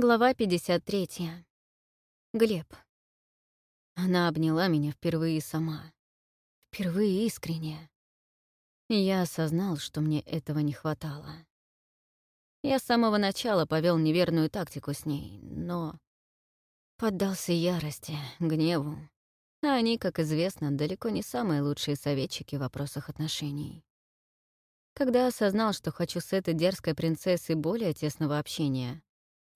Глава 53. Глеб. Она обняла меня впервые сама. Впервые искренне. Я осознал, что мне этого не хватало. Я с самого начала повел неверную тактику с ней, но поддался ярости, гневу. А они, как известно, далеко не самые лучшие советчики в вопросах отношений. Когда осознал, что хочу с этой дерзкой принцессой более тесного общения,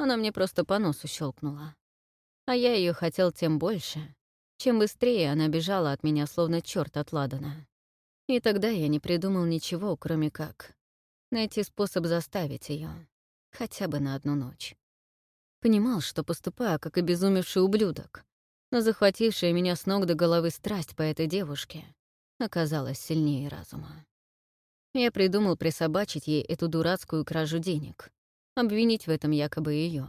она мне просто по носу щелкнула. А я ее хотел тем больше, чем быстрее она бежала от меня, словно черт от Ладана. И тогда я не придумал ничего, кроме как найти способ заставить ее, хотя бы на одну ночь. Понимал, что поступаю как обезумевший ублюдок, но захватившая меня с ног до головы страсть по этой девушке оказалась сильнее разума. Я придумал присобачить ей эту дурацкую кражу денег, обвинить в этом якобы ее.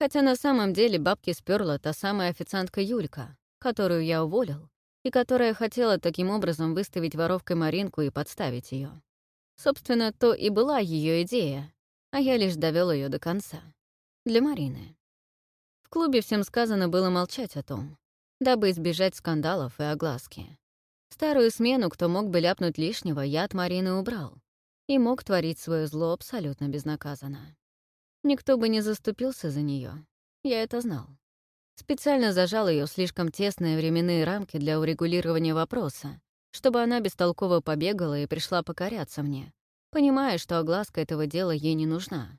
Хотя на самом деле бабки сперла та самая официантка Юлька, которую я уволил, и которая хотела таким образом выставить воровкой Маринку и подставить ее. Собственно, то и была ее идея, а я лишь довел ее до конца. Для Марины. В клубе всем сказано было молчать о том, дабы избежать скандалов и огласки. Старую смену, кто мог бы ляпнуть лишнего, я от Марины убрал и мог творить свое зло абсолютно безнаказанно. Никто бы не заступился за нее. Я это знал. Специально зажал ее слишком тесные временные рамки для урегулирования вопроса, чтобы она бестолково побегала и пришла покоряться мне, понимая, что огласка этого дела ей не нужна.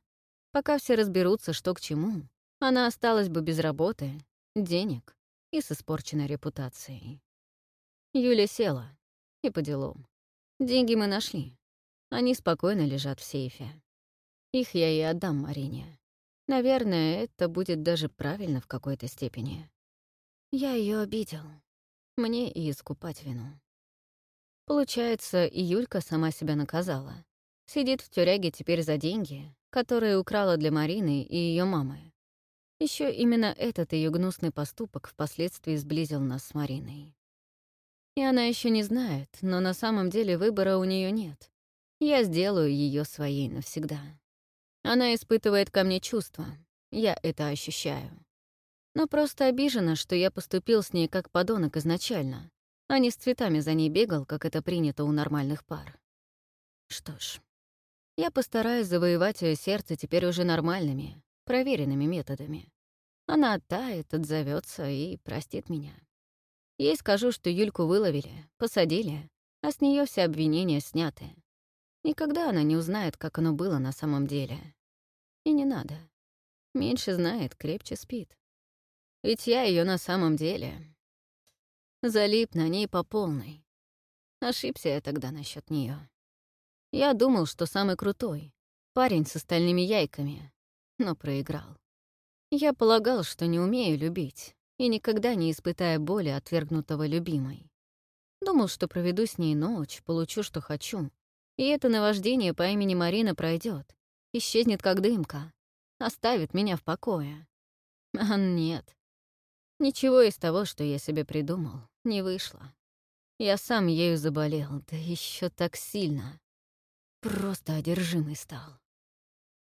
Пока все разберутся, что к чему, она осталась бы без работы, денег и с испорченной репутацией. Юля села. И по делам. Деньги мы нашли. Они спокойно лежат в сейфе. Их я и отдам Марине. Наверное, это будет даже правильно в какой-то степени. Я ее обидел. Мне и искупать вину. Получается, и Юлька сама себя наказала. Сидит в тюряге теперь за деньги, которые украла для Марины и ее мамы. Еще именно этот ее гнусный поступок впоследствии сблизил нас с Мариной. И она еще не знает, но на самом деле выбора у нее нет. Я сделаю ее своей навсегда. Она испытывает ко мне чувства, я это ощущаю. Но просто обижена, что я поступил с ней как подонок изначально, а не с цветами за ней бегал, как это принято у нормальных пар. Что ж, я постараюсь завоевать ее сердце теперь уже нормальными, проверенными методами. Она оттает, отзовется и простит меня. Ей скажу, что Юльку выловили, посадили, а с нее все обвинения сняты. Никогда она не узнает, как оно было на самом деле. И не надо. Меньше знает, крепче спит. Ведь я ее на самом деле залип на ней по полной. Ошибся я тогда насчет нее. Я думал, что самый крутой, парень с остальными яйками, но проиграл. Я полагал, что не умею любить и никогда не испытая боли отвергнутого любимой. Думал, что проведу с ней ночь, получу, что хочу, и это наваждение по имени Марина пройдет, исчезнет как дымка, оставит меня в покое. А нет. Ничего из того, что я себе придумал, не вышло. Я сам ею заболел, да еще так сильно. Просто одержимый стал.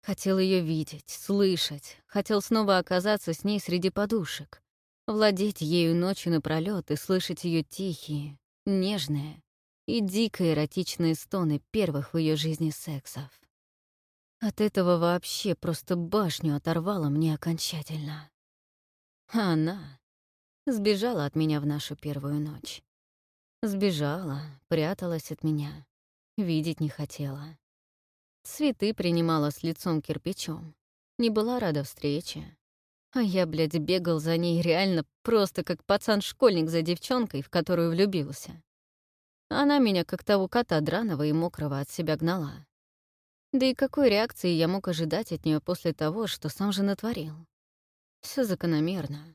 Хотел ее видеть, слышать, хотел снова оказаться с ней среди подушек, владеть ею ночью напролёт и слышать ее тихие, нежные, и дико эротичные стоны первых в ее жизни сексов. От этого вообще просто башню оторвала мне окончательно. Она сбежала от меня в нашу первую ночь. Сбежала, пряталась от меня, видеть не хотела. Цветы принимала с лицом кирпичом, не была рада встрече. А я, блядь, бегал за ней реально просто как пацан-школьник за девчонкой, в которую влюбился. Она меня, как того кота драного и мокрого, от себя гнала. Да и какой реакции я мог ожидать от нее после того, что сам же натворил? Все закономерно,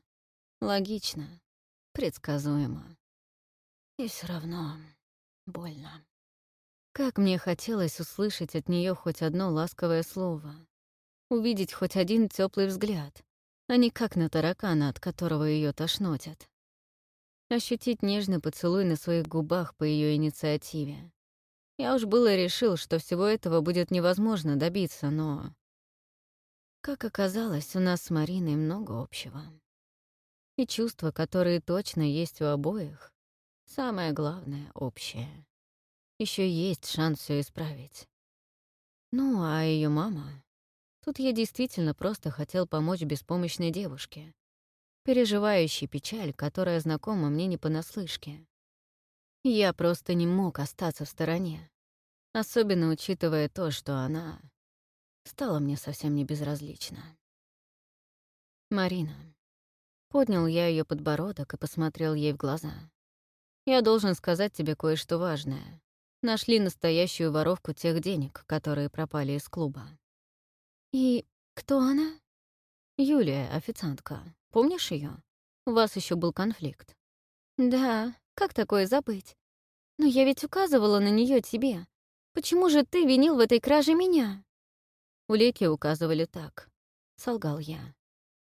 логично, предсказуемо. И все равно больно. Как мне хотелось услышать от нее хоть одно ласковое слово, увидеть хоть один теплый взгляд, а не как на таракана, от которого ее тошнотят ощутить нежный поцелуй на своих губах по ее инициативе. Я уж было решил, что всего этого будет невозможно добиться, но... Как оказалось, у нас с Мариной много общего. И чувства, которые точно есть у обоих, самое главное — общее. Еще есть шанс все исправить. Ну, а ее мама... Тут я действительно просто хотел помочь беспомощной девушке, переживающей печаль, которая знакома мне не понаслышке. Я просто не мог остаться в стороне, особенно учитывая то, что она стала мне совсем не безразлична. «Марина». Поднял я ее подбородок и посмотрел ей в глаза. «Я должен сказать тебе кое-что важное. Нашли настоящую воровку тех денег, которые пропали из клуба». «И кто она?» «Юлия, официантка. Помнишь ее? У вас еще был конфликт». «Да, как такое забыть? Но я ведь указывала на нее тебе. Почему же ты винил в этой краже меня? Улики указывали так. Солгал я.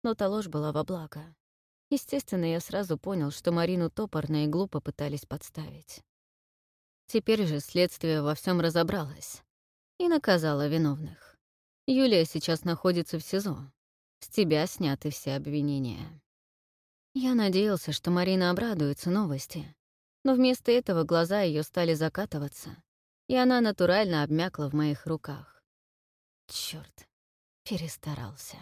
Но та ложь была во благо. Естественно, я сразу понял, что Марину топорно и глупо пытались подставить. Теперь же следствие во всем разобралось и наказало виновных. Юлия сейчас находится в СИЗО. С тебя сняты все обвинения. Я надеялся, что Марина обрадуется новости, но вместо этого глаза ее стали закатываться, и она натурально обмякла в моих руках. Черт, перестарался.